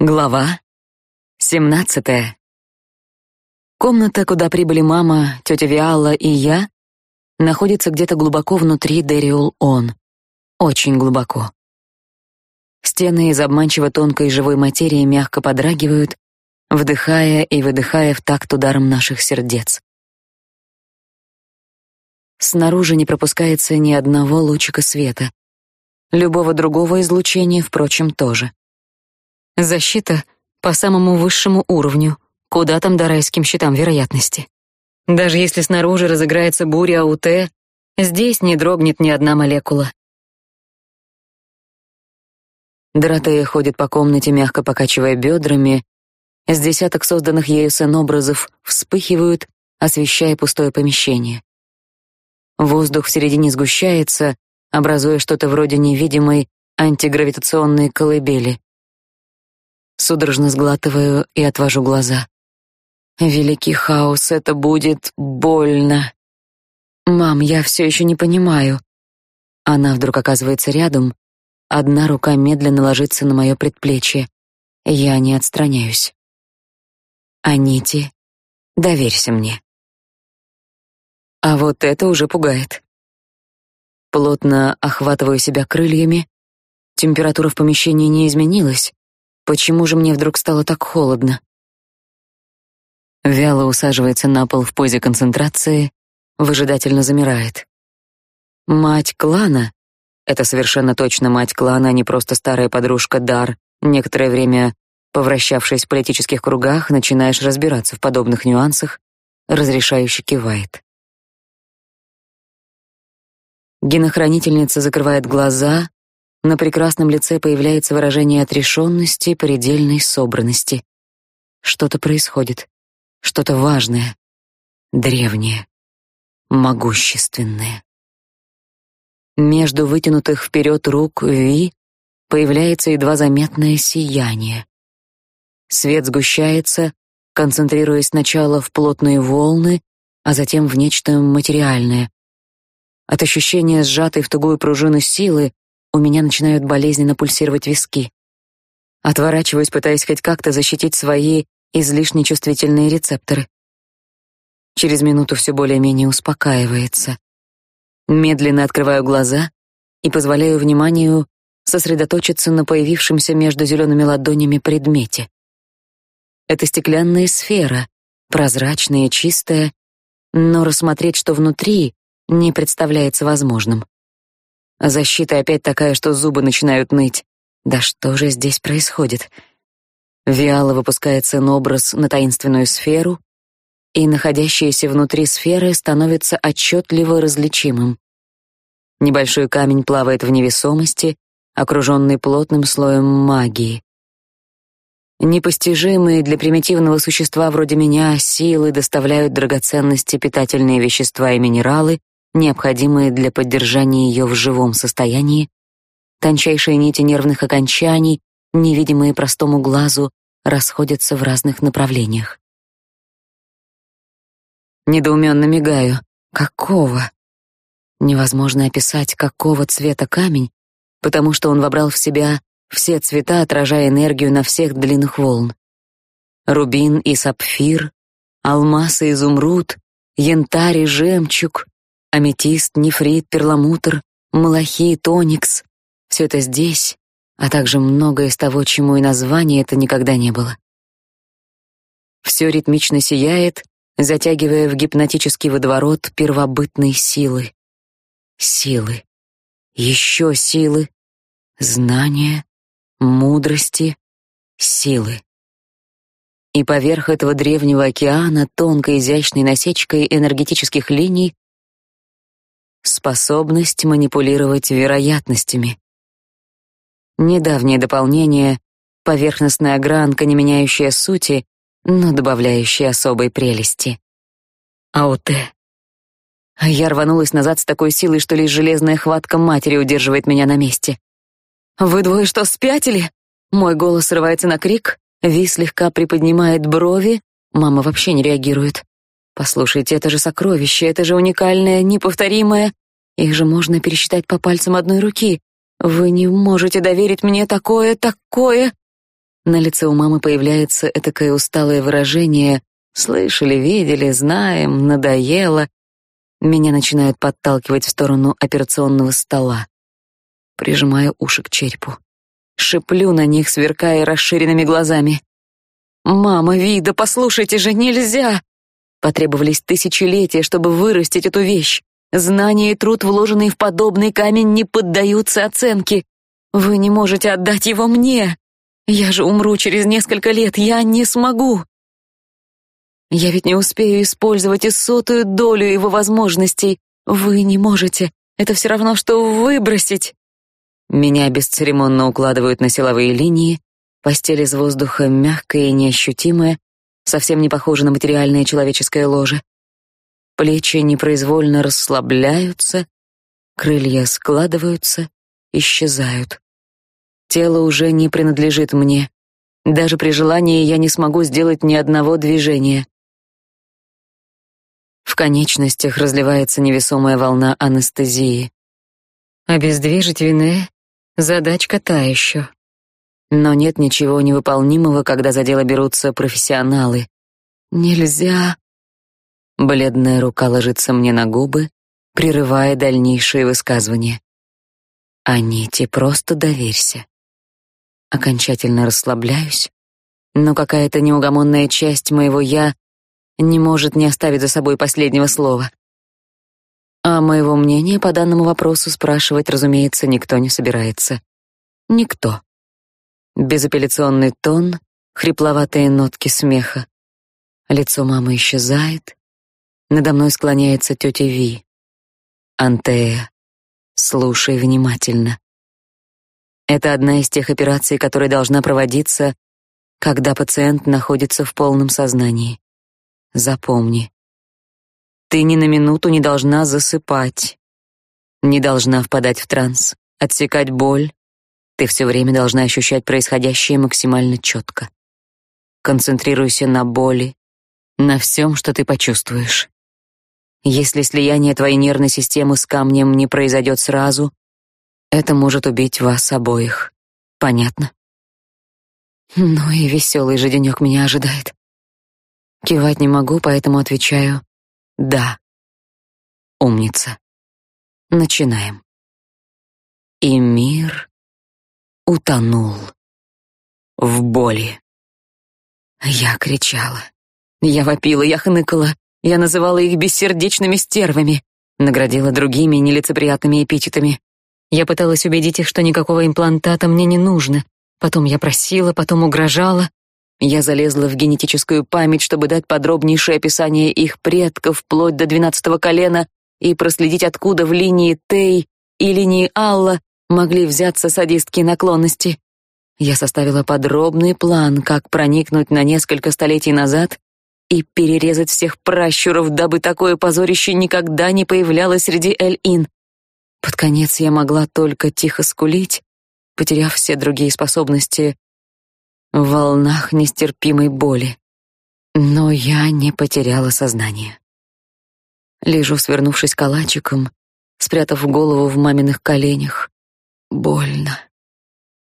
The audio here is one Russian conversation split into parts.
Глава 17. Комната, куда прибыли мама, тетя Виала и я, находится где-то глубоко внутри Дериул-Он. Очень глубоко. Стены из обманчиво тонкой живой материи мягко подрагивают, вдыхая и выдыхая в такт ударом наших сердец. Снаружи не пропускается ни одного лучика света. Любого другого излучения, впрочем, тоже. Защита по самому высшему уровню, куда там до райским щитам вероятности. Даже если снаружи разыграется буря АУТ, здесь не дрогнет ни одна молекула. Доротея ходит по комнате, мягко покачивая бедрами. С десяток созданных ею сцен-образов вспыхивают, освещая пустое помещение. Воздух в середине сгущается, образуя что-то вроде невидимой антигравитационной колыбели. Судорожно сглатываю и отвожу глаза. Великий хаос, это будет больно. Мам, я все еще не понимаю. Она вдруг оказывается рядом. Одна рука медленно ложится на мое предплечье. Я не отстраняюсь. Анити, доверься мне. А вот это уже пугает. Плотно охватываю себя крыльями. Температура в помещении не изменилась, Почему же мне вдруг стало так холодно? Вяло усаживается на пол в позе концентрации, выжидательно замирает. Мать клана — это совершенно точно мать клана, а не просто старая подружка Дар. Некоторое время, повращавшись в политических кругах, начинаешь разбираться в подобных нюансах, разрешающе кивает. Генохранительница закрывает глаза, на прекрасном лице появляется выражение отрешенности, предельной собранности. Что-то происходит, что-то важное, древнее, могущественное. Между вытянутых вперед рук Ви появляется едва заметное сияние. Свет сгущается, концентрируясь сначала в плотные волны, а затем в нечто материальное. От ощущения сжатой в тугую пружину силы у меня начинают болезненно пульсировать виски. Отворачиваюсь, пытаясь хоть как-то защитить свои излишне чувствительные рецепторы. Через минуту все более-менее успокаивается. Медленно открываю глаза и позволяю вниманию сосредоточиться на появившемся между зелеными ладонями предмете. Это стеклянная сфера, прозрачная и чистая, но рассмотреть, что внутри, не представляется возможным. Защита опять такая, что зубы начинают ныть. Да что же здесь происходит? Виала выпускает сын-образ на таинственную сферу, и находящееся внутри сферы становится отчетливо различимым. Небольшой камень плавает в невесомости, окруженный плотным слоем магии. Непостижимые для примитивного существа вроде меня силы доставляют драгоценности, питательные вещества и минералы, необходимые для поддержания ее в живом состоянии, тончайшие нити нервных окончаний, невидимые простому глазу, расходятся в разных направлениях. Недоуменно мигаю. Какого? Невозможно описать, какого цвета камень, потому что он вобрал в себя все цвета, отражая энергию на всех длинных волн. Рубин и сапфир, алмаз и изумруд, янтарь и жемчуг, Аметист, нефрит, перламутр, малахит, оникс — все это здесь, а также многое из того, чему и название это никогда не было. Все ритмично сияет, затягивая в гипнотический водоворот первобытной силы. Силы. Еще силы. Знания. Мудрости. Силы. И поверх этого древнего океана тонкой изящной насечкой энергетических линий способность манипулировать вероятностями. Недавнее дополнение — поверхностная огранка, не меняющая сути, но добавляющая особой прелести. АОТ. Я рванулась назад с такой силой, что лишь железная хватка матери удерживает меня на месте. «Вы двое что, спятили?» Мой голос срывается на крик, Ви слегка приподнимает брови, мама вообще не реагирует. Послушайте, это же сокровище, это же уникальное, неповторимое. Их же можно пересчитать по пальцам одной руки. Вы не можете доверить мне такое, такое. На лице у мамы появляется этакое усталое выражение «слышали, видели, знаем, надоело». Меня начинают подталкивать в сторону операционного стола. Прижимаю уши к черепу. Шиплю на них, сверкая расширенными глазами. «Мама, Вида, послушайте же, нельзя!» Потребовались тысячелетия, чтобы вырастить эту вещь. Знания и труд, вложенные в подобный камень, не поддаются оценке. Вы не можете отдать его мне. Я же умру через несколько лет, я не смогу. Я ведь не успею использовать и сотую долю его возможностей. Вы не можете. Это все равно, что выбросить. Меня бесцеремонно укладывают на силовые линии, постель из воздуха мягкая и неощутимая, совсем не похожа на материальное человеческое ложе. Плечи непроизвольно расслабляются, крылья складываются, исчезают. Тело уже не принадлежит мне. Даже при желании я не смогу сделать ни одного движения. В конечностях разливается невесомая волна анестезии. Обездвижить Вине — задачка та еще. Но нет ничего невыполнимого, когда за дело берутся профессионалы. Нельзя. Бледная рука ложится мне на губы, прерывая дальнейшие высказывания. Аните, просто доверься. Окончательно расслабляюсь, но какая-то неугомонная часть моего «я» не может не оставить за собой последнего слова. А моего мнения по данному вопросу спрашивать, разумеется, никто не собирается. Никто. Безапелляционный тон, хрипловатые нотки смеха. Лицо мамы исчезает. Надо мной склоняется тетя Ви. Антея, слушай внимательно. Это одна из тех операций, которая должна проводиться, когда пациент находится в полном сознании. Запомни. Ты ни на минуту не должна засыпать, не должна впадать в транс, отсекать боль. Ты все время должна ощущать происходящее максимально четко. Концентрируйся на боли, на всем, что ты почувствуешь. Если слияние твоей нервной системы с камнем не произойдет сразу, это может убить вас обоих. Понятно? Ну и веселый же денек меня ожидает. Кивать не могу, поэтому отвечаю «да». Умница. Начинаем. И мир утонул в боли. Я кричала. Я вопила, я хныкала. Я называла их бессердечными стервами, наградила другими нелицеприятными эпитетами. Я пыталась убедить их, что никакого имплантата мне не нужно. Потом я просила, потом угрожала. Я залезла в генетическую память, чтобы дать подробнейшее описание их предков вплоть до двенадцатого колена и проследить, откуда в линии Тей и линии Алла могли взяться садистские наклонности. Я составила подробный план, как проникнуть на несколько столетий назад и перерезать всех пращуров, дабы такое позорище никогда не появлялось среди Эль-Ин. Под конец я могла только тихо скулить, потеряв все другие способности в волнах нестерпимой боли. Но я не потеряла сознание. Лежу, свернувшись калачиком, спрятав голову в маминых коленях. Больно.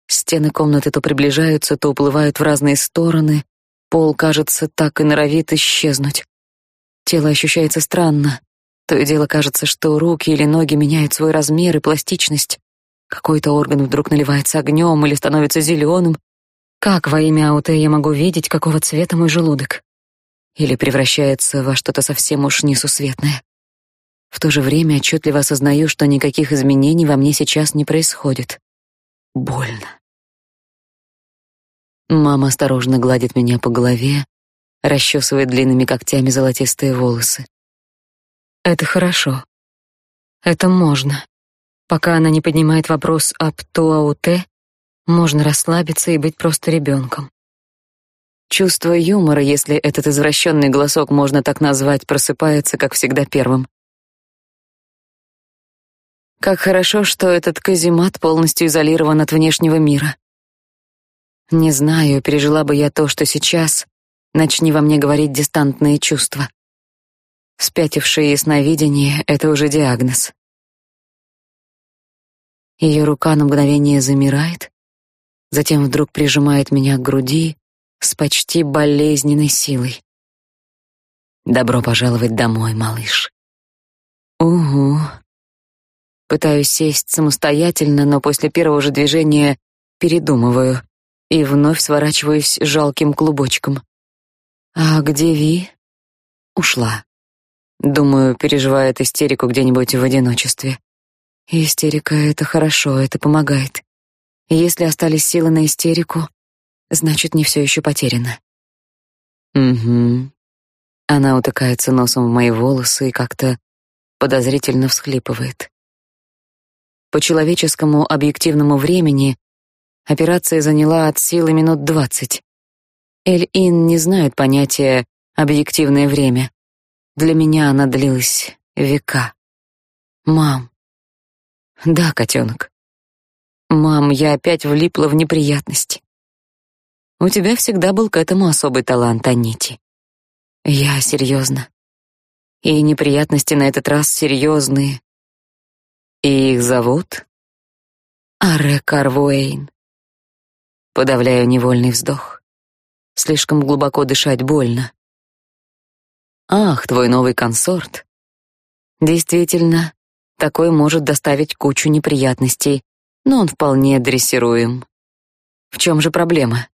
Стены комнаты то приближаются, то уплывают в разные стороны. Пол, кажется, так и норовит исчезнуть. Тело ощущается странно. То и дело кажется, что руки или ноги меняют свой размер и пластичность. Какой-то орган вдруг наливается огнем или становится зеленым. Как во имя АУТ я могу видеть, какого цвета мой желудок? Или превращается во что-то совсем уж несусветное? В то же время отчетливо осознаю, что никаких изменений во мне сейчас не происходит. Больно. Мама осторожно гладит меня по голове, расчесывает длинными когтями золотистые волосы. Это хорошо. Это можно. Пока она не поднимает вопрос об туауте, можно расслабиться и быть просто ребенком. Чувство юмора, если этот извращенный голосок можно так назвать, просыпается, как всегда, первым. Как хорошо, что этот каземат полностью изолирован от внешнего мира. Не знаю, пережила бы я то, что сейчас, начни во мне говорить дистантные чувства. Спятившее ясновидение — это уже диагноз. Ее рука на мгновение замирает, затем вдруг прижимает меня к груди с почти болезненной силой. Добро пожаловать домой, малыш. Пытаюсь сесть самостоятельно, но после первого же движения передумываю и вновь сворачиваюсь жалким клубочком. А где Ви? Ушла. Думаю, переживает истерику где-нибудь в одиночестве. Истерика — это хорошо, это помогает. Если остались силы на истерику, значит, не все еще потеряно. Угу. Она утыкается носом в мои волосы и как-то подозрительно всхлипывает. По человеческому объективному времени операция заняла от силы минут двадцать. Эль-Ин не знает понятия «объективное время». Для меня она длилась века. Мам. Да, котенок. Мам, я опять влипла в неприятности. У тебя всегда был к этому особый талант, Анити. Я серьезно. И неприятности на этот раз серьезные. И их зовут Аре Карвуэйн. Подавляю невольный вздох. Слишком глубоко дышать больно. Ах, твой новый консорт. Действительно, такой может доставить кучу неприятностей, но он вполне дрессируем. В чем же проблема?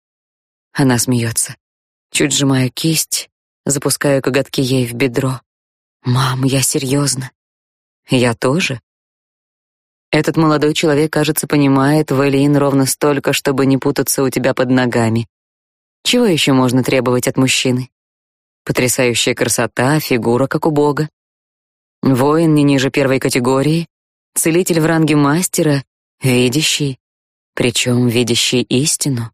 Она смеется. Чуть сжимаю кисть, запускаю коготки ей в бедро. Мам, я серьезно. Я тоже. Этот молодой человек, кажется, понимает Вэлиин ровно столько, чтобы не путаться у тебя под ногами. Чего еще можно требовать от мужчины? Потрясающая красота, фигура, как у бога. Воин не ниже первой категории, целитель в ранге мастера, видящий, причем видящий истину.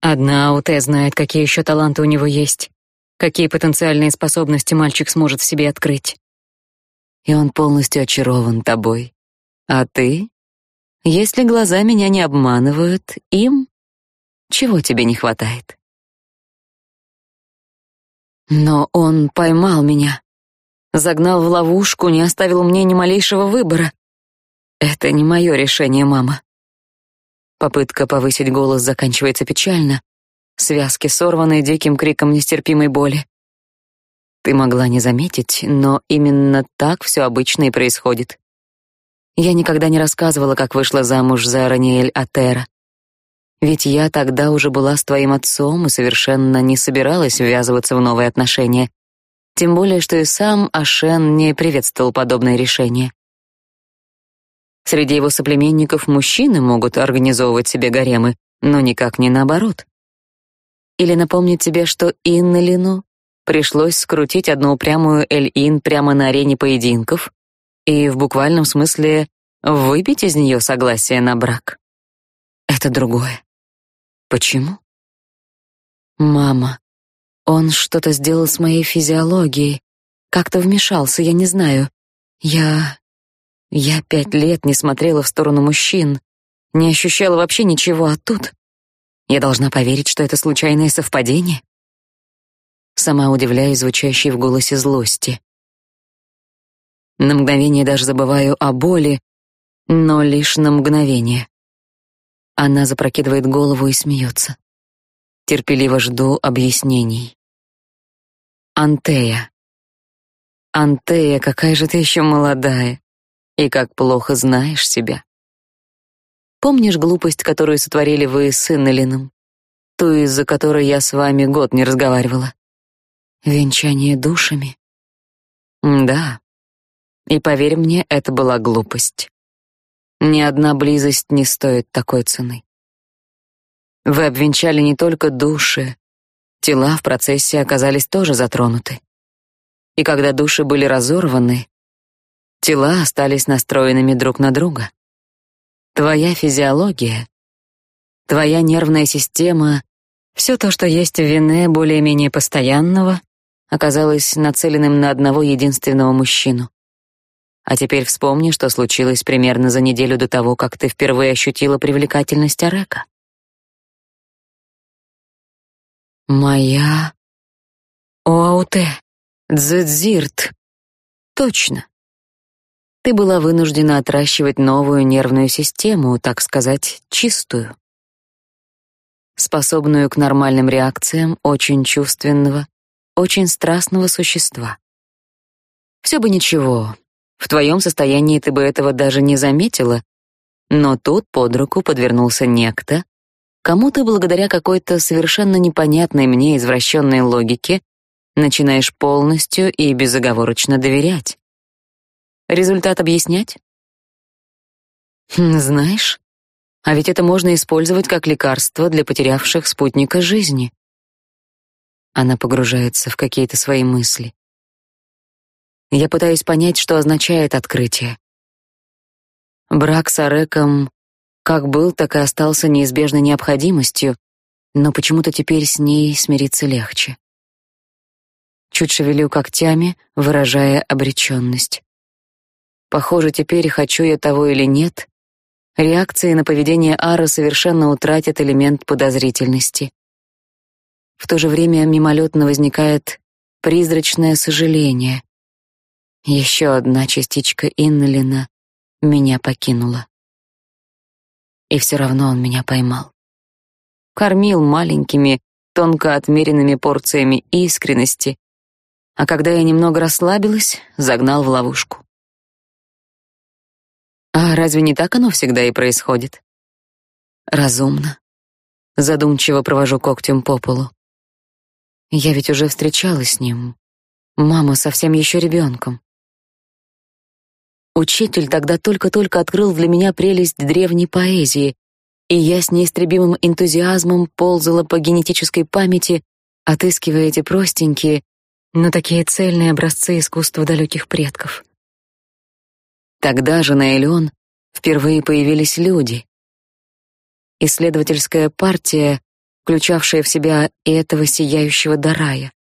Одна АУТ знает, какие еще таланты у него есть, какие потенциальные способности мальчик сможет в себе открыть. И он полностью очарован тобой. А ты? Если глаза меня не обманывают, им чего тебе не хватает? Но он поймал меня, загнал в ловушку, не оставил мне ни малейшего выбора. Это не мое решение, мама. Попытка повысить голос заканчивается печально, связки сорваны диким криком нестерпимой боли. Ты могла не заметить, но именно так все обычно и происходит. Я никогда не рассказывала, как вышла замуж за Раниэль Атера. Ведь я тогда уже была с твоим отцом и совершенно не собиралась ввязываться в новые отношения. Тем более, что и сам Ашен не приветствовал подобное решение. Среди его соплеменников мужчины могут организовывать себе гаремы, но никак не наоборот. Или напомнить тебе, что Иннелину пришлось скрутить одну упрямую Эль-Ин прямо на арене поединков и в буквальном смысле выпить из нее согласие на брак. Это другое. Почему? Мама, он что-то сделал с моей физиологией. Как-то вмешался, я не знаю. Я... Я пять лет не смотрела в сторону мужчин, не ощущала вообще ничего, а тут... Я должна поверить, что это случайное совпадение? Сама удивляюсь звучащей в голосе злости. На мгновение даже забываю о боли, но лишь на мгновение. Она запрокидывает голову и смеется. Терпеливо жду объяснений. Антея. Антея, какая же ты еще молодая. И как плохо знаешь себя. Помнишь глупость, которую сотворили вы с Иннелином? Ту, из-за которой я с вами год не разговаривала. Венчание душами? Да. И поверь мне, это была глупость. Ни одна близость не стоит такой цены. Вы обвенчали не только души, тела в процессе оказались тоже затронуты. И когда души были разорваны, тела остались настроенными друг на друга. Твоя физиология, твоя нервная система, все то, что есть в вине более-менее постоянного, оказалось нацеленным на одного единственного мужчину. А теперь вспомни, что случилось примерно за неделю до того, как ты впервые ощутила привлекательность Арека. Моя Оауте, Дзэдзирт. Точно. Ты была вынуждена отращивать новую нервную систему, так сказать, чистую. способную к нормальным реакциям очень чувственного, очень страстного существа. Все бы ничего, в твоем состоянии ты бы этого даже не заметила, но тут под руку подвернулся некто, кому ты благодаря какой-то совершенно непонятной мне извращенной логике начинаешь полностью и безоговорочно доверять. Результат объяснять? Хм, знаешь, а ведь это можно использовать как лекарство для потерявших спутника жизни. Она погружается в какие-то свои мысли. Я пытаюсь понять, что означает открытие. Брак с Ареком как был, так и остался неизбежной необходимостью, но почему-то теперь с ней смириться легче. Чуть шевелю когтями, выражая обреченность. Похоже, теперь, хочу я того или нет, реакции на поведение Ара совершенно утратят элемент подозрительности. В то же время мимолетно возникает призрачное сожаление. Еще одна частичка Иннелина меня покинула. И все равно он меня поймал. Кормил маленькими, тонко отмеренными порциями искренности, а когда я немного расслабилась, загнал в ловушку. А разве не так оно всегда и происходит? Разумно. Задумчиво провожу когтем по полу. Я ведь уже встречалась с ним. Мама совсем еще ребенком. Учитель тогда только-только открыл для меня прелесть древней поэзии, и я с неистребимым энтузиазмом ползала по генетической памяти, отыскивая эти простенькие, но такие цельные образцы искусства далеких предков. Тогда же на Элеон впервые появились люди. Исследовательская партия, включавшая в себя и этого сияющего Дарая.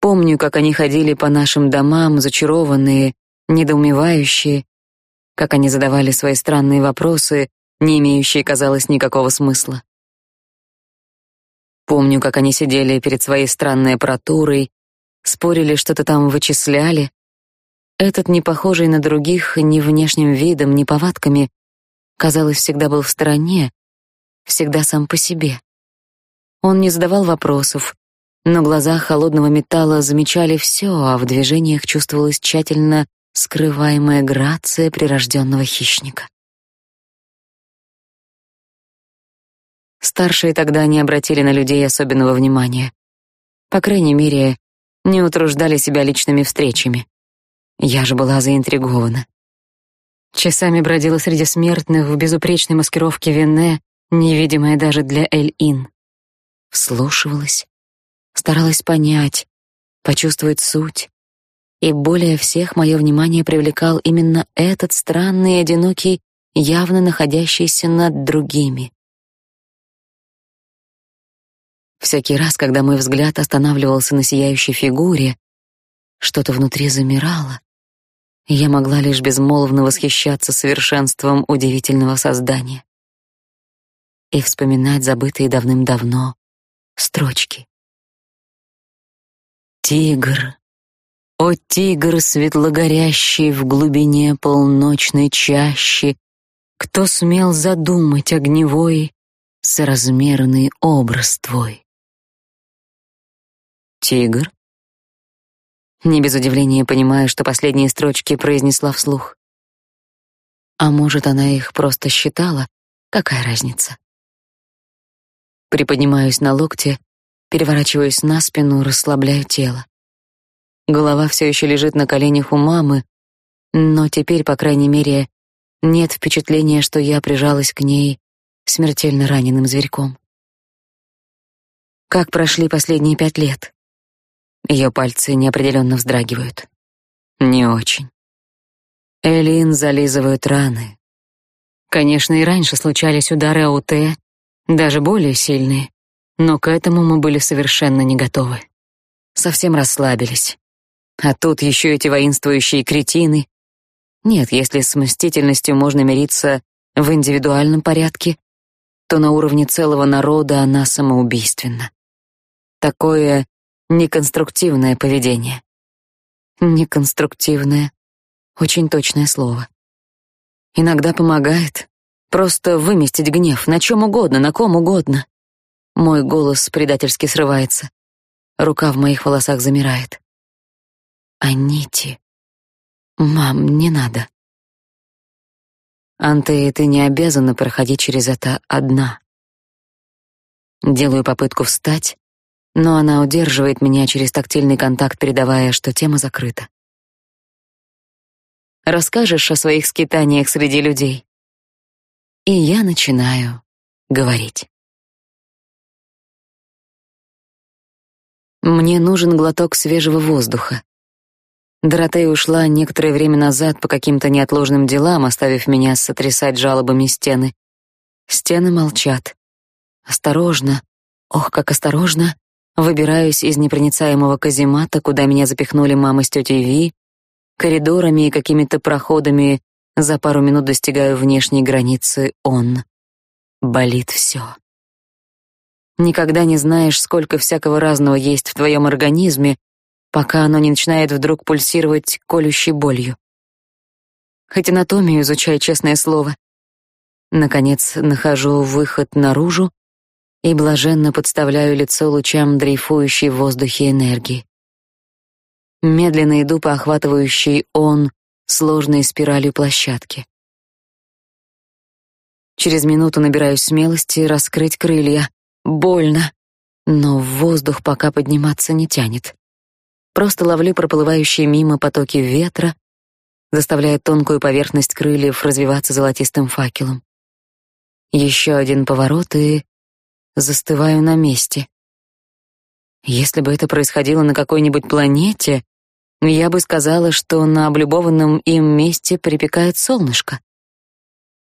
Помню, как они ходили по нашим домам, зачарованные, недоумевающие, как они задавали свои странные вопросы, не имеющие, казалось, никакого смысла. Помню, как они сидели перед своей странной аппаратурой, спорили, что-то там вычисляли. Этот, не похожий на других ни внешним видом, ни повадками, казалось, всегда был в стороне, всегда сам по себе. Он не задавал вопросов, но глаза холодного металла замечали все, а в движениях чувствовалась тщательно скрываемая грация прирожденного хищника. Старшие тогда не обратили на людей особенного внимания. По крайней мере, не утруждали себя личными встречами. Я же была заинтригована. Часами бродила среди смертных в безупречной маскировке Вене, невидимая даже для Эль-Ин. Вслушивалась, старалась понять, почувствовать суть, и более всех мое внимание привлекал именно этот странный и одинокий, явно находящийся над другими. Всякий раз, когда мой взгляд останавливался на сияющей фигуре, что-то внутри замирало, и я могла лишь безмолвно восхищаться совершенством удивительного создания и вспоминать забытые давным-давно строчки. Тигр, о тигр светлогорящий в глубине полночной чащи, кто смел задумать огневой соразмерный образ твой? Тигр? Не без удивления понимаю, что последние строчки произнесла вслух. А может, она их просто считала? Какая разница? Приподнимаюсь на локте, переворачиваюсь на спину, расслабляю тело. Голова все еще лежит на коленях у мамы, но теперь, по крайней мере, нет впечатления, что я прижалась к ней смертельно раненым зверьком. Как прошли последние пять лет? Ее пальцы неопределенно вздрагивают. Не очень. Элин зализывают раны. Конечно, и раньше случались удары АУТ, даже более сильные, но к этому мы были совершенно не готовы. Совсем расслабились. А тут еще эти воинствующие кретины. Нет, если с мстительностью можно мириться в индивидуальном порядке, то на уровне целого народа она самоубийственна. Такое неконструктивное поведение. Неконструктивное — очень точное слово. Иногда помогает просто выместить гнев на чем угодно, на ком угодно. Мой голос предательски срывается. Рука в моих волосах замирает. Анити. Мам, не надо. Антея, ты не обязана проходить через это одна. Делаю попытку встать, но она удерживает меня через тактильный контакт, передавая, что тема закрыта. Расскажешь о своих скитаниях среди людей? И я начинаю говорить. Мне нужен глоток свежего воздуха. Доротея ушла некоторое время назад по каким-то неотложным делам, оставив меня сотрясать жалобами стены. Стены молчат. Осторожно, ох, как осторожно, выбираюсь из непроницаемого каземата, куда меня запихнули мама с тетей Ви, коридорами и какими-то проходами за пару минут достигаю внешней границы он. Болит все. Никогда не знаешь, сколько всякого разного есть в твоем организме, пока оно не начинает вдруг пульсировать колющей болью. Хоть анатомию изучай, честное слово. Наконец нахожу выход наружу и блаженно подставляю лицо лучам дрейфующей в воздухе энергии. Медленно иду по охватывающей он сложной спиралью площадки. Через минуту набираюсь смелости раскрыть крылья. Больно, но в воздух пока подниматься не тянет. Просто ловлю проплывающие мимо потоки ветра, заставляя тонкую поверхность крыльев развиваться золотистым факелом. Еще один поворот и застываю на месте. Если бы это происходило на какой-нибудь планете, я бы сказала, что на облюбованном им месте припекает солнышко.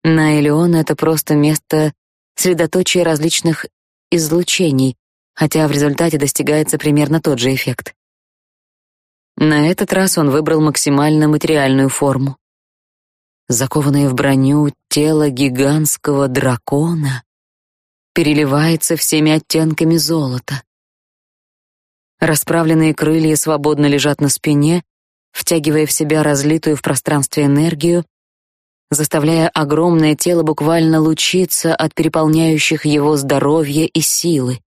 На Элеон это просто место средоточия различных излучений, хотя в результате достигается примерно тот же эффект. На этот раз он выбрал максимально материальную форму. Закованное в броню тело гигантского дракона переливается всеми оттенками золота. Расправленные крылья свободно лежат на спине, втягивая в себя разлитую в пространстве энергию, заставляя огромное тело буквально лучиться от переполняющих его здоровья и силы.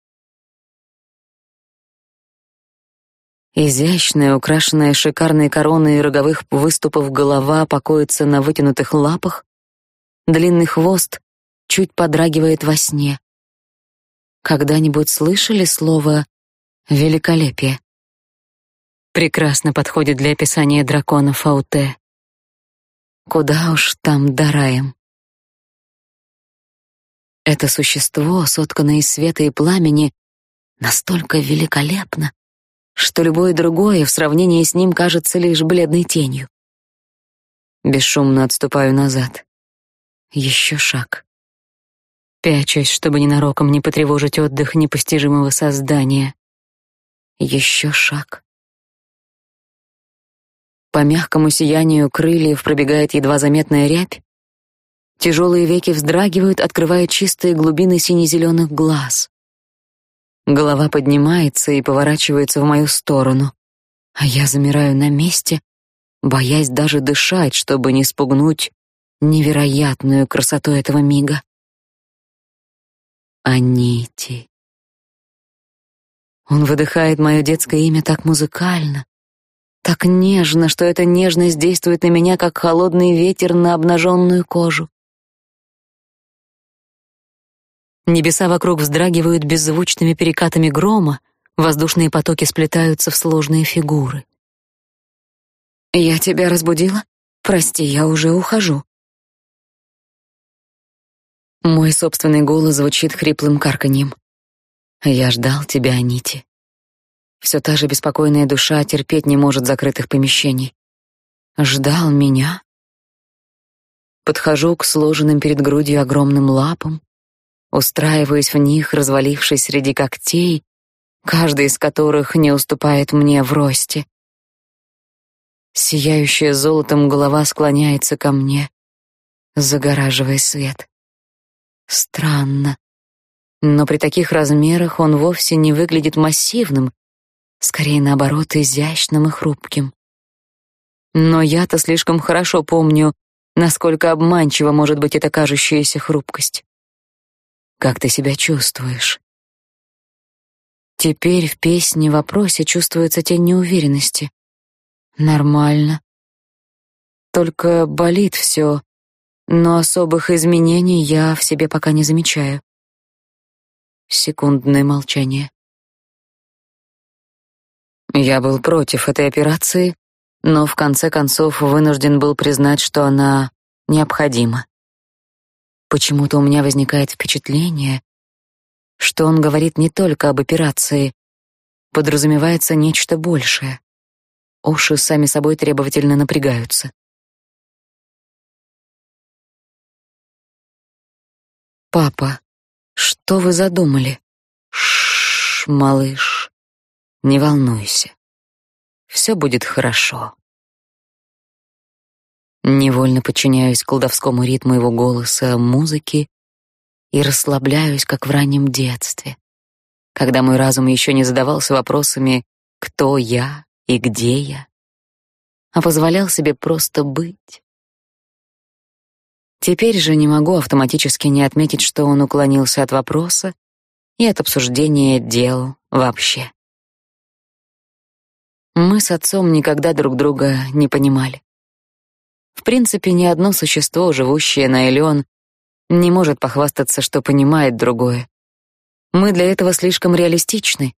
Изящная, украшенная шикарной короной роговых выступов голова покоится на вытянутых лапах, длинный хвост чуть подрагивает во сне. Когда-нибудь слышали слово «великолепие»? Прекрасно подходит для описания дракона Фауте. Куда уж там дараем. Это существо, сотканное из света и пламени, настолько великолепно, что любое другое в сравнении с ним кажется лишь бледной тенью. Бесшумно отступаю назад. Еще шаг. Пячусь, чтобы ненароком не потревожить отдых непостижимого создания. Еще шаг. По мягкому сиянию крыльев пробегает едва заметная рябь. Тяжелые веки вздрагивают, открывая чистые глубины сине-зеленых глаз. Голова поднимается и поворачивается в мою сторону, а я замираю на месте, боясь даже дышать, чтобы не спугнуть невероятную красоту этого мига. Анити. Он выдыхает мое детское имя так музыкально, так нежно, что эта нежность действует на меня, как холодный ветер на обнаженную кожу. Небеса вокруг вздрагивают беззвучными перекатами грома, воздушные потоки сплетаются в сложные фигуры. «Я тебя разбудила? Прости, я уже ухожу». Мой собственный голос звучит хриплым карканьем. «Я ждал тебя, Анити». Все та же беспокойная душа терпеть не может закрытых помещений. Ждал меня. Подхожу к сложенным перед грудью огромным лапам, устраиваюсь в них, развалившись среди когтей, каждый из которых не уступает мне в росте. Сияющая золотом голова склоняется ко мне, загораживая свет. Странно, но при таких размерах он вовсе не выглядит массивным, скорее наоборот, изящным и хрупким. Но я-то слишком хорошо помню, насколько обманчива может быть эта кажущаяся хрупкость. Как ты себя чувствуешь? теперь в песне вопросе чувствуется тень неуверенности. Нормально. Только болит все, но особых изменений я в себе пока не замечаю. Секундное молчание. Я был против этой операции, но в конце концов вынужден был признать, что она необходима. Почему-то у меня возникает впечатление, что он говорит не только об операции, подразумевается нечто большее. Уши сами собой требовательно напрягаются. Папа, что вы задумали? Шш, малыш. Не волнуйся. Все будет хорошо. Невольно подчиняюсь колдовскому ритму его голоса, музыки и расслабляюсь, как в раннем детстве, когда мой разум еще не задавался вопросами «кто я и где я», а позволял себе просто быть. Теперь же не могу автоматически не отметить, что он уклонился от вопроса и от обсуждения дел вообще. Мы с отцом никогда друг друга не понимали. В принципе, ни одно существо, живущее на Элеон, не может похвастаться, что понимает другое. Мы для этого слишком реалистичны,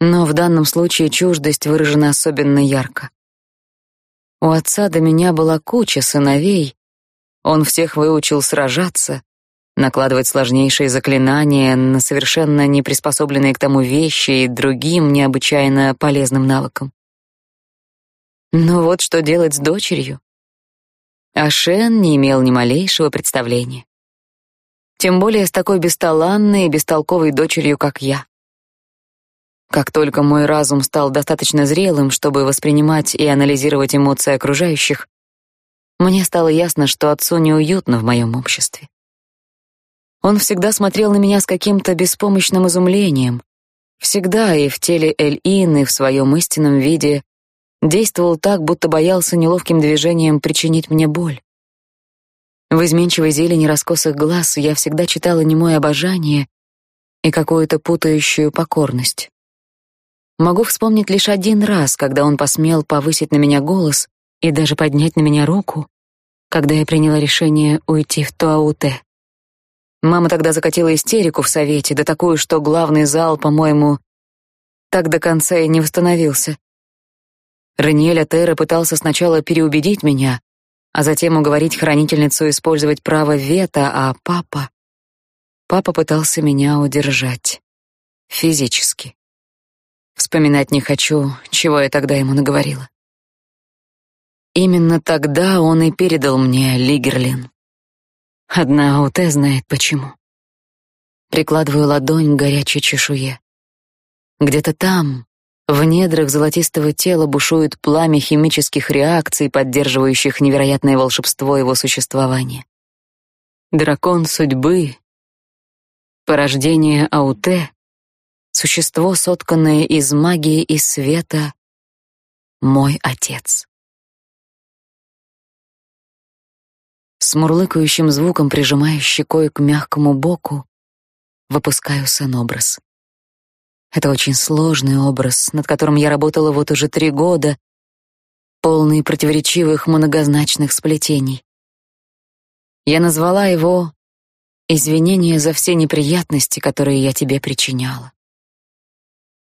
но в данном случае чуждость выражена особенно ярко. У отца до меня была куча сыновей, он всех выучил сражаться, накладывать сложнейшие заклинания на совершенно не приспособленные к тому вещи и другим необычайно полезным навыкам. Но вот что делать с дочерью? Ашен не имел ни малейшего представления. Тем более с такой бесталанной и бестолковой дочерью, как я. Как только мой разум стал достаточно зрелым, чтобы воспринимать и анализировать эмоции окружающих, мне стало ясно, что отцу неуютно в моем обществе. Он всегда смотрел на меня с каким-то беспомощным изумлением, всегда и в теле Эль-Ин, и в своем истинном виде Действовал так, будто боялся неловким движением причинить мне боль. В изменчивой зелени раскосых глаз я всегда читала немое обожание и какую-то путающую покорность. Могу вспомнить лишь один раз, когда он посмел повысить на меня голос и даже поднять на меня руку, когда я приняла решение уйти в Туауте. Мама тогда закатила истерику в совете, да такую, что главный зал, по-моему, так до конца и не восстановился. Раниэль Атера пытался сначала переубедить меня, а затем уговорить хранительницу использовать право вето, а папа... Папа пытался меня удержать. Физически. Вспоминать не хочу, чего я тогда ему наговорила. Именно тогда он и передал мне Лигерлин. Одна АУТ знает почему. Прикладываю ладонь к горячей чешуе. Где-то там, в недрах золотистого тела бушует пламя химических реакций, поддерживающих невероятное волшебство его существования. Дракон судьбы, порождение Ауте, существо, сотканное из магии и света, мой отец. С мурлыкающим звуком прижимаю щекой к мягкому боку, выпускаю сон-образ. Это очень сложный образ, над которым я работала вот уже три года, полный противоречивых многозначных сплетений. Я назвала его «Извинение за все неприятности, которые я тебе причиняла».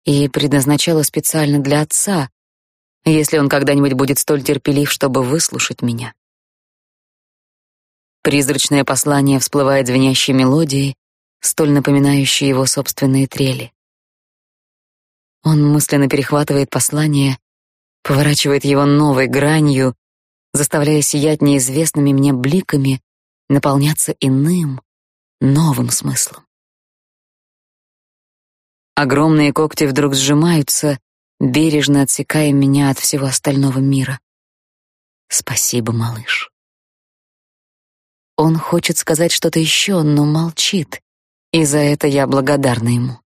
И предназначала специально для отца, если он когда-нибудь будет столь терпелив, чтобы выслушать меня. Призрачное послание всплывает звенящей мелодией, столь напоминающей его собственные трели. Он мысленно перехватывает послание, поворачивает его новой гранью, заставляя сиять неизвестными мне бликами, наполняться иным, новым смыслом. Огромные когти вдруг сжимаются, бережно отсекая меня от всего остального мира. Спасибо, малыш. Он хочет сказать что-то еще, но молчит, и за это я благодарна ему.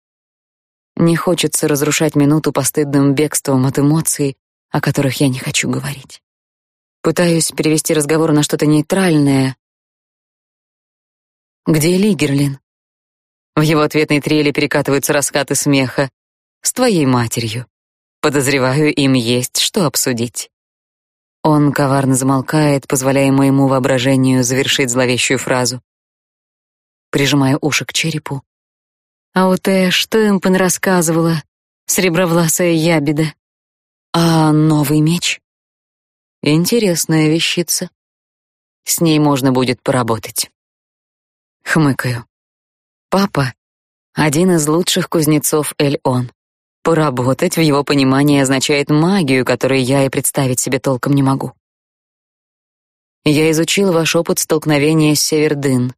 Не хочется разрушать минуту постыдным бегством от эмоций, о которых я не хочу говорить. Пытаюсь перевести разговор на что-то нейтральное. Где Лигерлин? В его ответной трели перекатываются раскаты смеха. С твоей матерью. Подозреваю, им есть что обсудить. Он коварно замолкает, позволяя моему воображению завершить зловещую фразу. Прижимая уши к черепу. А вот э, что им рассказывала сребровласая ябеда? А новый меч? Интересная вещица. С ней можно будет поработать. Хмыкаю. Папа — один из лучших кузнецов Эль-Он. Поработать в его понимании означает магию, которую я и представить себе толком не могу. Я изучил ваш опыт столкновения с Севердын.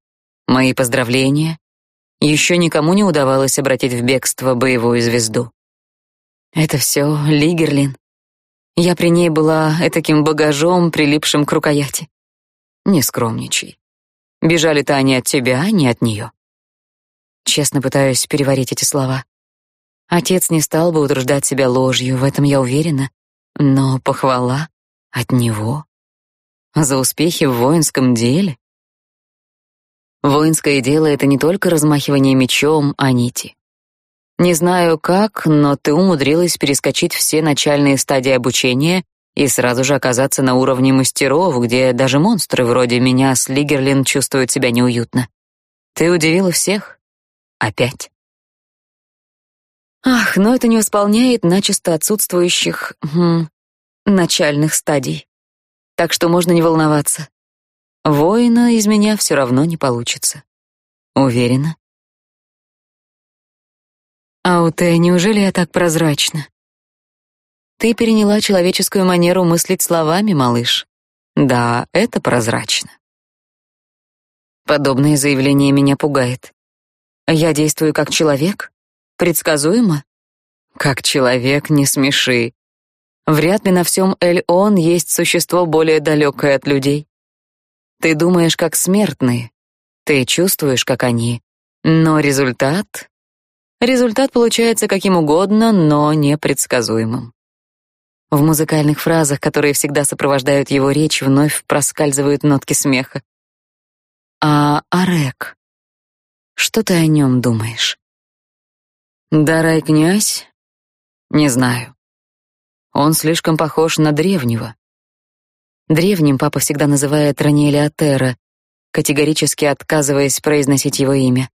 Мои поздравления. Еще никому не удавалось обратить в бегство боевую звезду. Это все Лигерлин. Я при ней была этаким багажом, прилипшим к рукояти. Не скромничай. Бежали-то они от тебя, а не от нее. Честно пытаюсь переварить эти слова. Отец не стал бы утруждать себя ложью, в этом я уверена. Но похвала от него за успехи в воинском деле. Воинское дело — это не только размахивание мечом, а нити. Не знаю как, но ты умудрилась перескочить все начальные стадии обучения и сразу же оказаться на уровне мастеров, где даже монстры вроде меня с Лигерлин чувствуют себя неуютно. Ты удивила всех. Опять. Ах, но это не восполняет начисто отсутствующих хм, начальных стадий. Так что можно не волноваться. Воина из меня все равно не получится. Уверена? Ауте, неужели я так прозрачна? Ты переняла человеческую манеру мыслить словами, малыш. Да, это прозрачно. Подобное заявление меня пугает. Я действую как человек? Предсказуемо? Как человек, не смеши. Вряд ли на всем Эль-Он есть существо более далекое от людей. Ты думаешь как смертные, ты чувствуешь как они, но результат... Результат получается каким угодно, но непредсказуемым. В музыкальных фразах, которые всегда сопровождают его речь, вновь проскальзывают нотки смеха. А Арек? Что ты о нем думаешь? Дарай князь? Не знаю. Он слишком похож на древнего. Древним папа всегда называет Ранеля Атера, категорически отказываясь произносить его имя.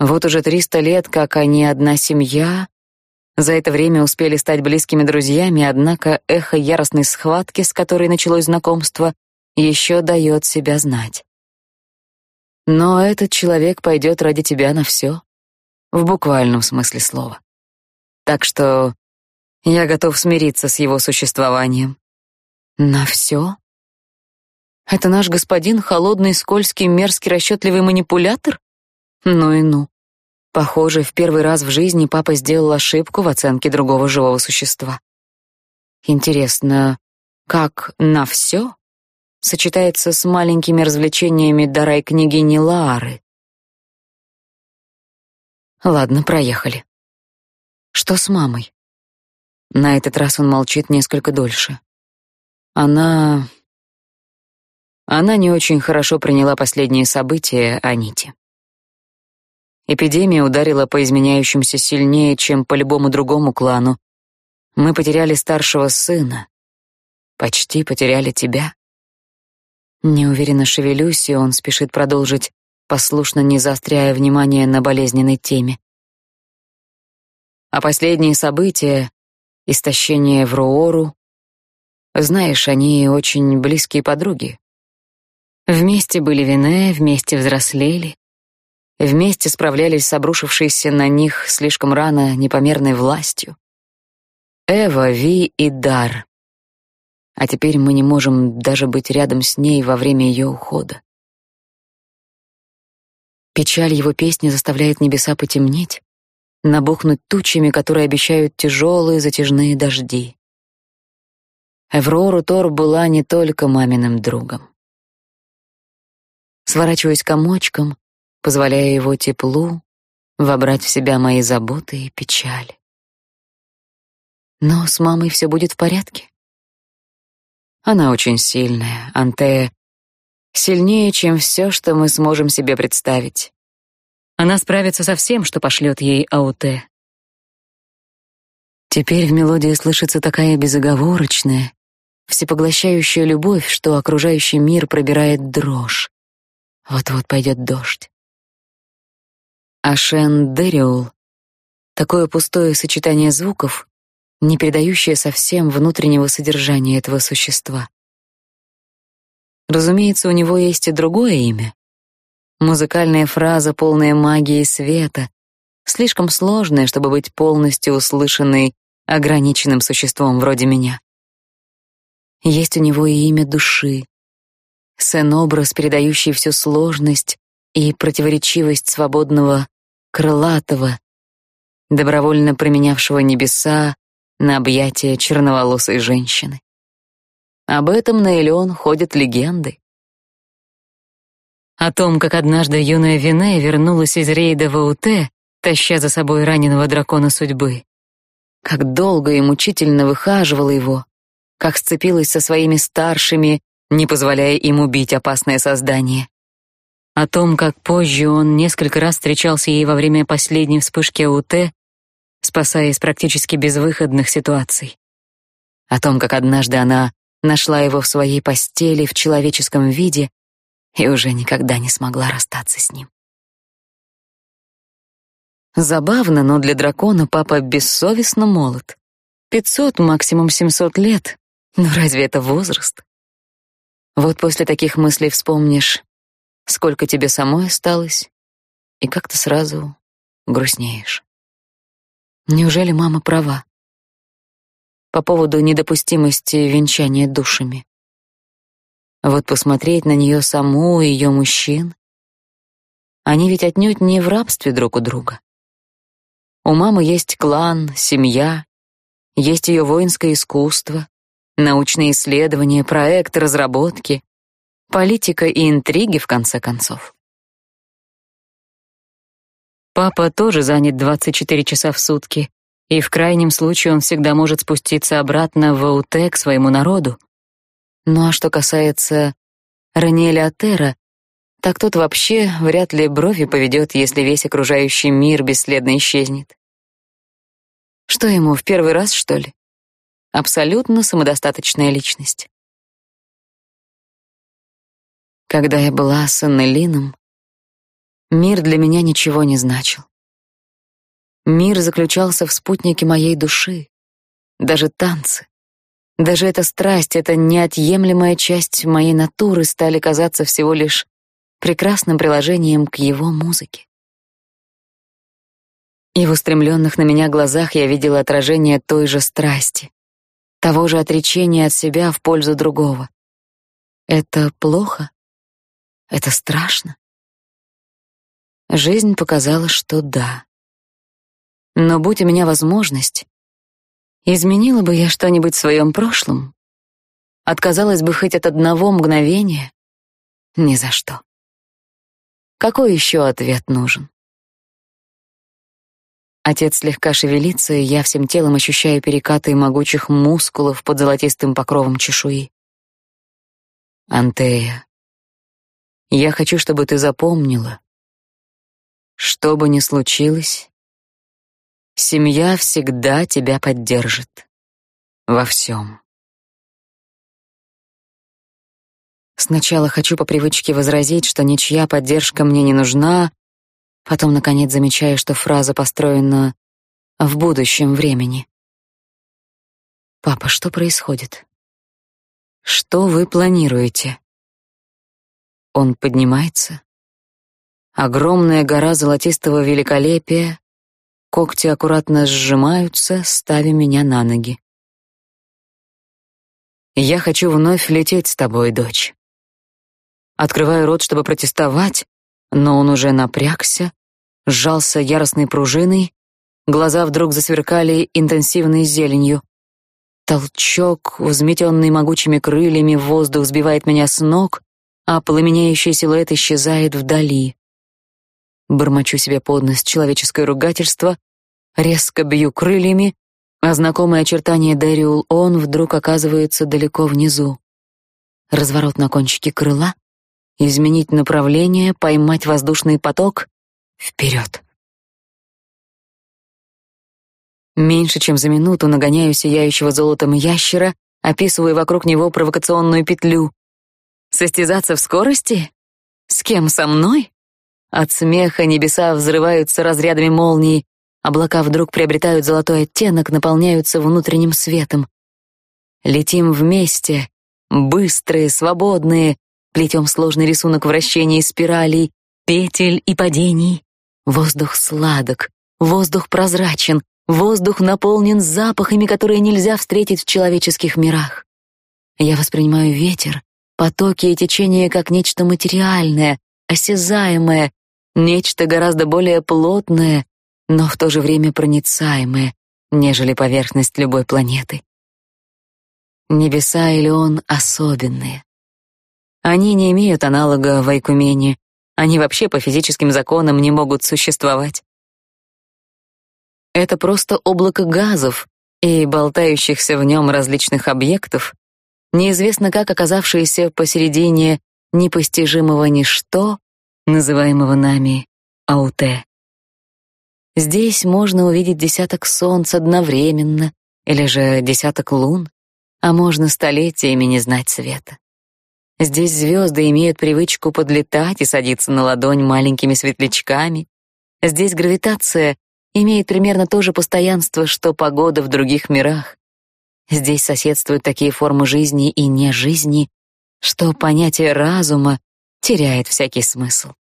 Вот уже триста лет, как они одна семья, за это время успели стать близкими друзьями, однако эхо яростной схватки, с которой началось знакомство, еще дает себя знать. Но этот человек пойдет ради тебя на все в буквальном смысле слова. Так что я готов смириться с его существованием. На все? Это наш господин холодный, скользкий, мерзкий, расчетливый манипулятор? Ну и ну. Похоже, в первый раз в жизни папа сделал ошибку в оценке другого живого существа. Интересно, как на все сочетается с маленькими развлечениями дарай княгини Лаары? Ладно, проехали. Что с мамой? На этот раз он молчит несколько дольше. Она... Она не очень хорошо приняла последние события о Ните. Эпидемия ударила по изменяющимся сильнее, чем по любому другому клану. Мы потеряли старшего сына. Почти потеряли тебя. Неуверенно шевелюсь, и он спешит продолжить послушно не заостряя внимание на болезненной теме. А последние события, истощение в Роору, знаешь, они очень близкие подруги. Вместе были вине, вместе взрослели, вместе справлялись с обрушившейся на них слишком рано непомерной властью. Эва, Ви и Дар. А теперь мы не можем даже быть рядом с ней во время ее ухода. Печаль его песни заставляет небеса потемнеть, набухнуть тучами, которые обещают тяжелые затяжные дожди. Эврору Тор была не только маминым другом. Сворачиваюсь комочком, позволяя его теплу вобрать в себя мои заботы и печали. Но с мамой все будет в порядке. Она очень сильная, Антея Сильнее, чем все, что мы сможем себе представить. Она справится со всем, что пошлет ей Ауте. Теперь в мелодии слышится такая безоговорочная, всепоглощающая любовь, что окружающий мир пробирает дрожь. Вот-вот пойдет дождь. Ашен Дериул — такое пустое сочетание звуков, не передающее совсем внутреннего содержания этого существа. Разумеется, у него есть и другое имя. Музыкальная фраза, полная магии света, слишком сложная, чтобы быть полностью услышанной ограниченным существом вроде меня. Есть у него и имя души, сэн-образ, передающий всю сложность и противоречивость свободного, крылатого, добровольно променявшего небеса на объятия черноволосой женщины. Об этом на Элеон ходят легенды. О том, как однажды юная Вине вернулась из рейда в Ауте, таща за собой раненого дракона судьбы. Как долго и мучительно выхаживала его, как сцепилась со своими старшими, не позволяя им убить опасное создание. О том, как позже он несколько раз встречался ей во время последней вспышки АУТ, спасая из практически безвыходных ситуаций. О том, как однажды она нашла его в своей постели в человеческом виде и уже никогда не смогла расстаться с ним. Забавно, но для дракона папа бессовестно молод. Пятьсот, максимум семьсот лет. Но разве это возраст? Вот после таких мыслей вспомнишь, сколько тебе самой осталось, и как-то сразу грустнеешь. Неужели мама права? По поводу недопустимости венчания душами. Вот посмотреть на нее саму и ее мужчин. Они ведь отнюдь не в рабстве друг у друга. У мамы есть клан, семья, есть ее воинское искусство, научные исследования, проекты, разработки, политика и интриги, в конце концов. Папа тоже занят 24 часа в сутки, и в крайнем случае он всегда может спуститься обратно в АУТ к своему народу. Ну а что касается Раниэля Атера, так тот вообще вряд ли брови поведет, если весь окружающий мир бесследно исчезнет. Что ему, в первый раз, что ли? Абсолютно самодостаточная личность. Когда я была с Аннелином, Мир для меня ничего не значил. Мир заключался в спутнике моей души. Даже танцы, даже эта страсть, эта неотъемлемая часть моей натуры стали казаться всего лишь прекрасным приложением к его музыке. И в устремленных на меня глазах я видела отражение той же страсти, того же отречения от себя в пользу другого. Это плохо? Это страшно? Жизнь показала, что да. Но будь у меня возможность, изменила бы я что-нибудь в своем прошлом? Отказалась бы хоть от одного мгновения? Ни за что. Какой еще ответ нужен? Отец слегка шевелится, и я всем телом ощущаю перекаты могучих мускулов под золотистым покровом чешуи. Антея, я хочу, чтобы ты запомнила, что бы ни случилось, семья всегда тебя поддержит. Во всем. Сначала хочу по привычке возразить, что ничья поддержка мне не нужна, потом, наконец, замечаю, что фраза построена в будущем времени. «Папа, что происходит? Что вы планируете?» Он поднимается, Огромная гора золотистого великолепия, когти аккуратно сжимаются, ставя меня на ноги. Я хочу вновь лететь с тобой, дочь. Открываю рот, чтобы протестовать, но он уже напрягся, сжался яростной пружиной, глаза вдруг засверкали интенсивной зеленью. Толчок, взметенный могучими крыльями в воздух, сбивает меня с ног, а пламенеющий силуэт исчезает вдали. Бормочу себе под нос человеческое ругательство, резко бью крыльями, а знакомые очертания Дэриул он вдруг оказывается далеко внизу. Разворот на кончике крыла, изменить направление, поймать воздушный поток, вперед. Меньше чем за минуту нагоняю сияющего золотом ящера, описываю вокруг него провокационную петлю. Состязаться в скорости? С кем, со мной? От смеха небеса взрываются разрядами молний, облака вдруг приобретают золотой оттенок, наполняются внутренним светом. Летим вместе, быстрые, свободные, плетем сложный рисунок вращений спиралей, петель и падений. Воздух сладок, воздух прозрачен, воздух наполнен запахами, которые нельзя встретить в человеческих мирах. Я воспринимаю ветер, потоки и течения как нечто материальное, осязаемое, нечто гораздо более плотное, но в то же время проницаемое, нежели поверхность любой планеты. Небеса или он особенные. Они не имеют аналога в Айкумене, они вообще по физическим законам не могут существовать. Это просто облако газов и болтающихся в нем различных объектов, неизвестно как оказавшиеся посередине непостижимого ничто, называемого нами Ауте. Здесь можно увидеть десяток солнц одновременно, или же десяток лун, а можно столетиями не знать света. Здесь звезды имеют привычку подлетать и садиться на ладонь маленькими светлячками. Здесь гравитация имеет примерно то же постоянство, что погода в других мирах. Здесь соседствуют такие формы жизни и не жизни, что понятие разума теряет всякий смысл.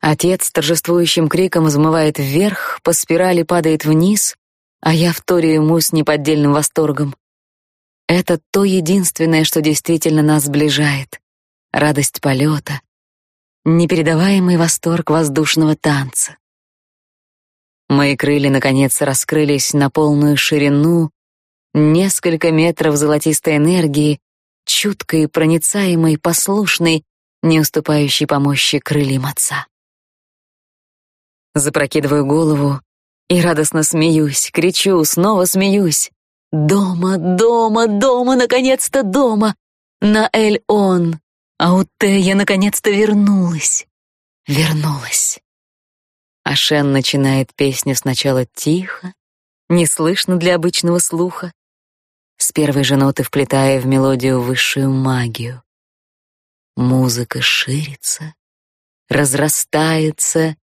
Отец торжествующим криком взмывает вверх, по спирали падает вниз, а я вторю ему с неподдельным восторгом. Это то единственное, что действительно нас сближает. Радость полета, непередаваемый восторг воздушного танца. Мои крылья наконец раскрылись на полную ширину, несколько метров золотистой энергии, чуткой, проницаемой, послушной, не уступающей по мощи крыльям отца. Запрокидываю голову и радостно смеюсь, кричу, снова смеюсь. Дома, дома, дома, наконец-то дома! На Эль-Он! Ауте, я наконец-то вернулась! Вернулась! Ашен начинает песню сначала тихо, не слышно для обычного слуха, с первой же ноты вплетая в мелодию высшую магию. Музыка ширится, разрастается,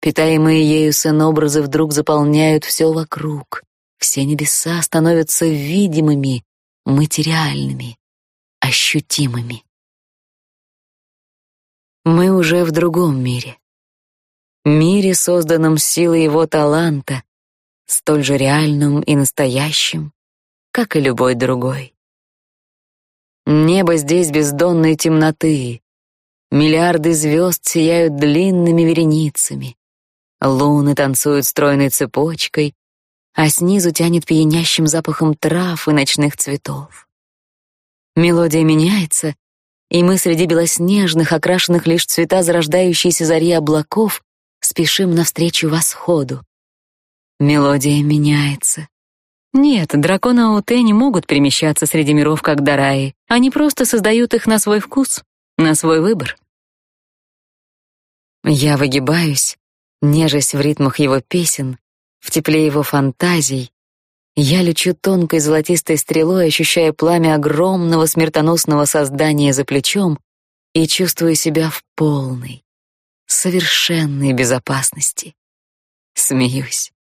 питаемые ею сон-образы вдруг заполняют все вокруг. Все небеса становятся видимыми, материальными, ощутимыми. Мы уже в другом мире. Мире, созданном силой его таланта, столь же реальным и настоящим, как и любой другой. Небо здесь бездонной темноты. Миллиарды звезд сияют длинными вереницами. Луны танцуют стройной цепочкой, а снизу тянет пьянящим запахом трав и ночных цветов. Мелодия меняется, и мы среди белоснежных, окрашенных лишь цвета зарождающейся зари облаков, спешим навстречу восходу. Мелодия меняется. Нет, драконы Ауте не могут перемещаться среди миров, как Дараи. Они просто создают их на свой вкус, на свой выбор. Я выгибаюсь, нежась в ритмах его песен, в тепле его фантазий, я лечу тонкой золотистой стрелой, ощущая пламя огромного смертоносного создания за плечом и чувствую себя в полной, совершенной безопасности. Смеюсь.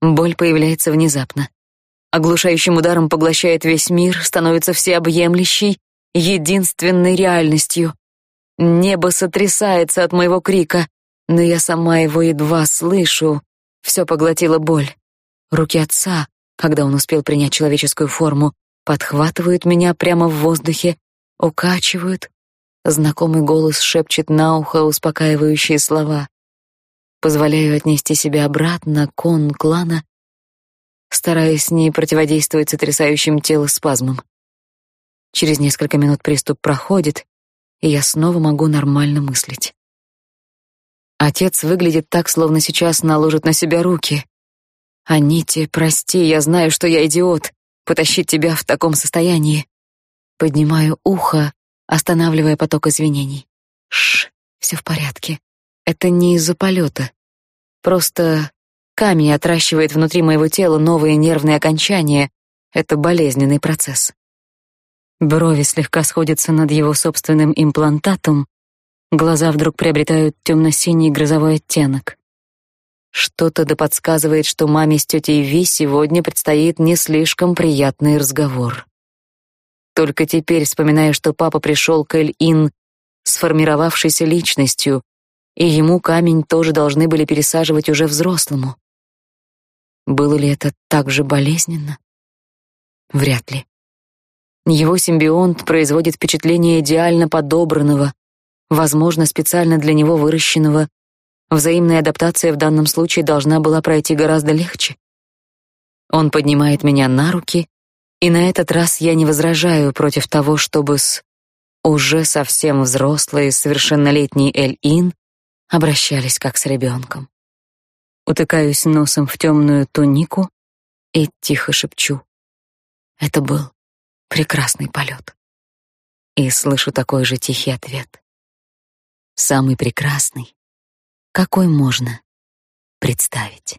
Боль появляется внезапно. Оглушающим ударом поглощает весь мир, становится всеобъемлющей, единственной реальностью. Небо сотрясается от моего крика, но я сама его едва слышу, все поглотила боль. Руки отца, когда он успел принять человеческую форму, подхватывают меня прямо в воздухе, укачивают. Знакомый голос шепчет на ухо успокаивающие слова. Позволяю отнести себя обратно к он клана, стараясь не противодействовать сотрясающим тело спазмам. Через несколько минут приступ проходит, и я снова могу нормально мыслить. Отец выглядит так, словно сейчас наложит на себя руки. Анити, прости, я знаю, что я идиот, потащить тебя в таком состоянии. Поднимаю ухо, останавливая поток извинений. Шш, все в порядке. Это не из-за полета. Просто камень отращивает внутри моего тела новые нервные окончания. Это болезненный процесс. Брови слегка сходятся над его собственным имплантатом, глаза вдруг приобретают темно-синий грозовой оттенок. Что-то да подсказывает, что маме с тетей Ви сегодня предстоит не слишком приятный разговор. Только теперь вспоминаю, что папа пришел к Эль-Ин сформировавшейся личностью, и ему камень тоже должны были пересаживать уже взрослому. Было ли это так же болезненно? Вряд ли. Его симбионт производит впечатление идеально подобранного, возможно, специально для него выращенного. Взаимная адаптация в данном случае должна была пройти гораздо легче. Он поднимает меня на руки, и на этот раз я не возражаю против того, чтобы с уже совсем взрослой совершеннолетней Эль-Ин обращались как с ребенком. Утыкаюсь носом в темную тунику и тихо шепчу. Это был прекрасный полет. И слышу такой же тихий ответ. Самый прекрасный, какой можно представить.